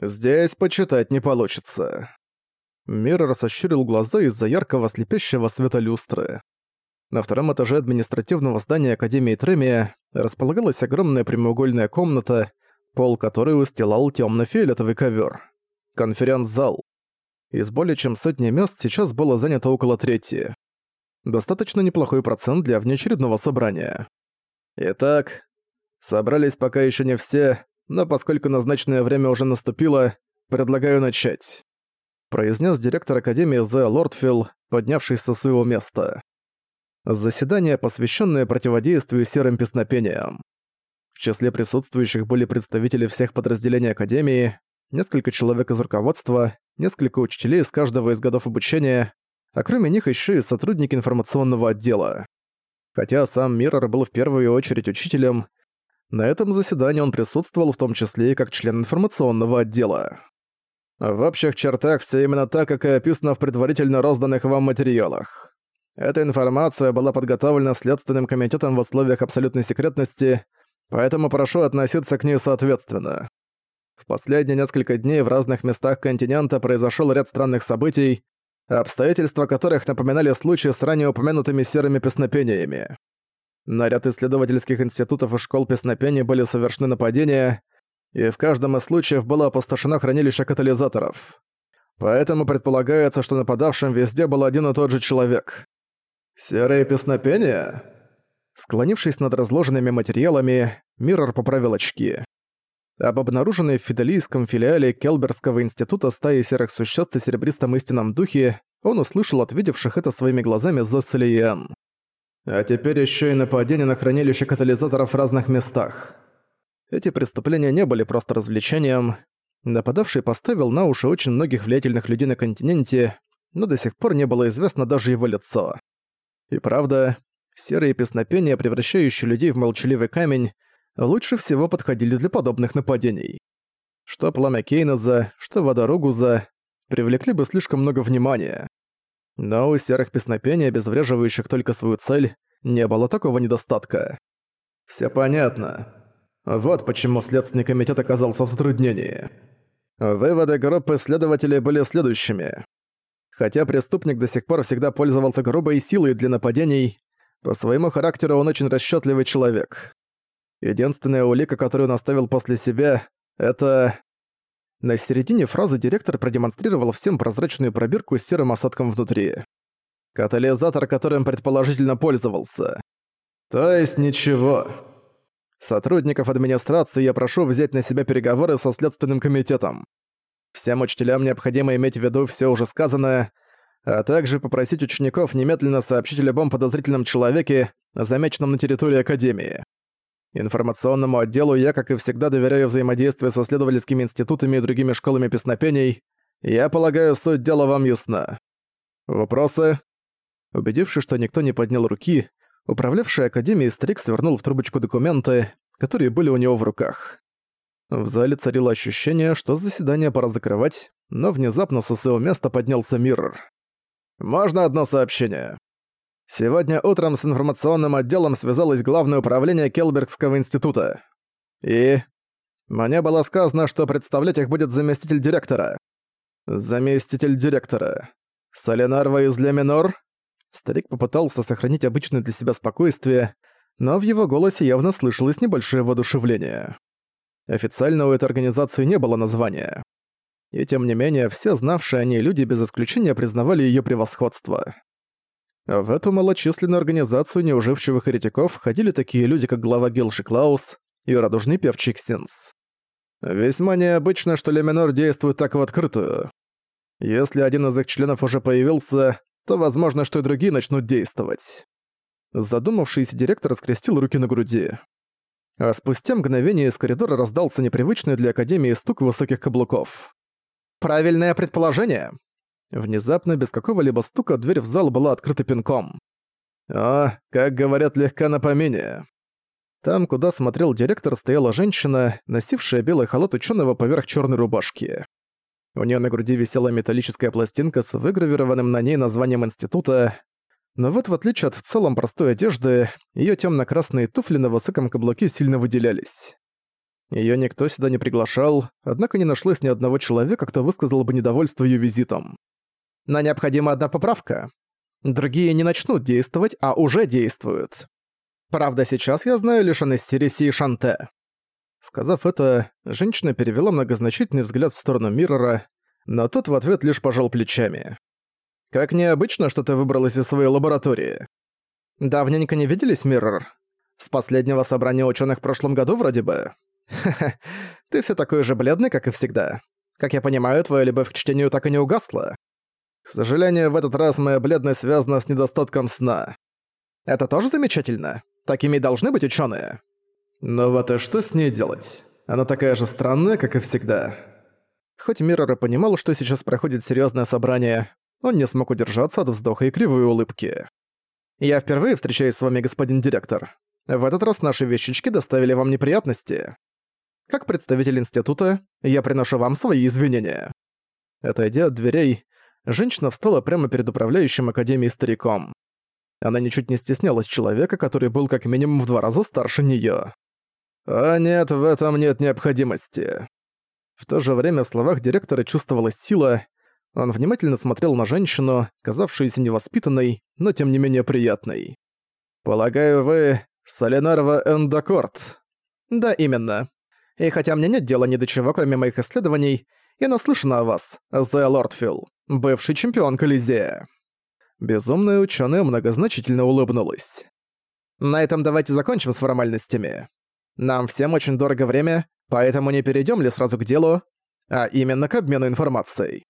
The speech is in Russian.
Здесь почитать не получится. Миррор сощурил глаза из-за яркого слепящего света люстры. На втором этаже административного здания Академии Тремия располагалась огромная прямоугольная комната, пол которой устилал тёмно-фиолетовый ковер. Конференц-зал. Из более чем сотни мест сейчас было занято около трети. Достаточно неплохой процент для внеочередного собрания. Итак, собрались пока еще не все, но поскольку назначенное время уже наступило, предлагаю начать произнес директор Академии Зе Лордфилл, поднявшись со своего места. Заседание, посвященное противодействию серым песнопениям. В числе присутствующих были представители всех подразделений Академии, несколько человек из руководства, несколько учителей из каждого из годов обучения, а кроме них еще и сотрудники информационного отдела. Хотя сам Миррор был в первую очередь учителем, на этом заседании он присутствовал в том числе и как член информационного отдела. В общих чертах все именно так, как и описано в предварительно розданных вам материалах. Эта информация была подготовлена Следственным комитетом в условиях абсолютной секретности, поэтому прошу относиться к ней соответственно. В последние несколько дней в разных местах континента произошел ряд странных событий, обстоятельства которых напоминали случаи с ранее упомянутыми серыми песнопениями. На ряд исследовательских институтов и школ песнопений были совершены нападения, и в каждом из случаев было опустошено хранилище катализаторов. Поэтому предполагается, что нападавшим везде был один и тот же человек. «Серые песнопения?» Склонившись над разложенными материалами, Миррор поправил очки. Об обнаруженной в фиделийском филиале Келберского института стаи серых существ и серебристом истинном духе он услышал от видевших это своими глазами Зоссели и А теперь еще и нападение на хранилище катализаторов в разных местах. Эти преступления не были просто развлечением. Нападавший поставил на уши очень многих влиятельных людей на континенте, но до сих пор не было известно даже его лицо. И правда, серые песнопения, превращающие людей в молчаливый камень, лучше всего подходили для подобных нападений. Что пламя Кейноза, что вода Ругуза привлекли бы слишком много внимания. Но у серых песнопений, обезвреживающих только свою цель, не было такого недостатка. «Всё понятно», вот почему Следственный комитет оказался в затруднении. Выводы группы следователей были следующими. Хотя преступник до сих пор всегда пользовался грубой силой для нападений, по своему характеру он очень расчетливый человек. Единственная улика, которую он оставил после себя, это... На середине фразы директор продемонстрировал всем прозрачную пробирку с серым осадком внутри. Катализатор, которым предположительно пользовался. То есть ничего. Сотрудников администрации я прошу взять на себя переговоры со Следственным комитетом. Всем учителям необходимо иметь в виду все уже сказанное, а также попросить учеников немедленно сообщить о любом подозрительном человеке, замеченном на территории Академии. Информационному отделу я, как и всегда, доверяю взаимодействию со следовательскими институтами и другими школами песнопений. Я полагаю, суть дела вам ясна. Вопросы? Убедившись, что никто не поднял руки, Управлявший Академией Стрик свернул в трубочку документы, которые были у него в руках. В зале царило ощущение, что заседание пора закрывать, но внезапно со своего места поднялся Миррор. «Можно одно сообщение?» Сегодня утром с информационным отделом связалось Главное управление Келбергского института. И... Мне было сказано, что представлять их будет заместитель директора. Заместитель директора. Соленарва из Леминор? Старик попытался сохранить обычное для себя спокойствие, но в его голосе явно слышалось небольшое воодушевление. Официально у этой организации не было названия. И тем не менее, все знавшие о ней люди без исключения признавали ее превосходство. В эту малочисленную организацию неуживчивых еретиков входили такие люди, как глава Гилши Клаус и радужный певчий Ксенс. Весьма необычно, что Леминор действует так в открытую. Если один из их членов уже появился, то возможно, что и другие начнут действовать. Задумавшийся директор скрестил руки на груди. А спустя мгновение из коридора раздался непривычный для Академии стук высоких каблуков. «Правильное предположение!» Внезапно, без какого-либо стука, дверь в зал была открыта пинком. «О, как говорят, легко на помине». Там, куда смотрел директор, стояла женщина, носившая белый халат ученого поверх черной рубашки. У нее на груди висела металлическая пластинка с выгравированным на ней названием института. Но вот в отличие от в целом простой одежды, ее темно красные туфли на высоком каблуке сильно выделялись. Её никто сюда не приглашал, однако не нашлось ни одного человека, кто высказал бы недовольство её визитом. На необходима одна поправка. Другие не начнут действовать, а уже действуют. Правда, сейчас я знаю лишь о Нессирисе и Шанте. Сказав это, женщина перевела многозначительный взгляд в сторону Миррора, но тот в ответ лишь пожал плечами. «Как необычно, что ты выбралась из своей лаборатории. Давненько не виделись, Миррор? С последнего собрания ученых в прошлом году вроде бы. Ха-ха, ты все такой же бледный, как и всегда. Как я понимаю, твоя любовь к чтению так и не угасла. К сожалению, в этот раз моя бледность связана с недостатком сна. Это тоже замечательно. Такими должны быть ученые. Но вот и что с ней делать? Она такая же странная, как и всегда. Хоть Миррора понимал, что сейчас проходит серьезное собрание, он не смог удержаться от вздоха и кривой улыбки. «Я впервые встречаюсь с вами, господин директор. В этот раз наши вещички доставили вам неприятности. Как представитель института, я приношу вам свои извинения». Отойдя от дверей, женщина встала прямо перед управляющим Академией стариком. Она ничуть не стеснялась человека, который был как минимум в два раза старше неё. «А нет, в этом нет необходимости». В то же время в словах директора чувствовалась сила, он внимательно смотрел на женщину, казавшуюся невоспитанной, но тем не менее приятной. «Полагаю, вы Солинарова Эндокорт?» «Да, именно. И хотя мне нет дела ни до чего, кроме моих исследований, я наслышана о вас, Зе Лордфилл, бывший чемпион Колизея». Безумная ученая многозначительно улыбнулась. «На этом давайте закончим с формальностями. Нам всем очень дорого время, поэтому не перейдем ли сразу к делу, а именно к обмену информацией.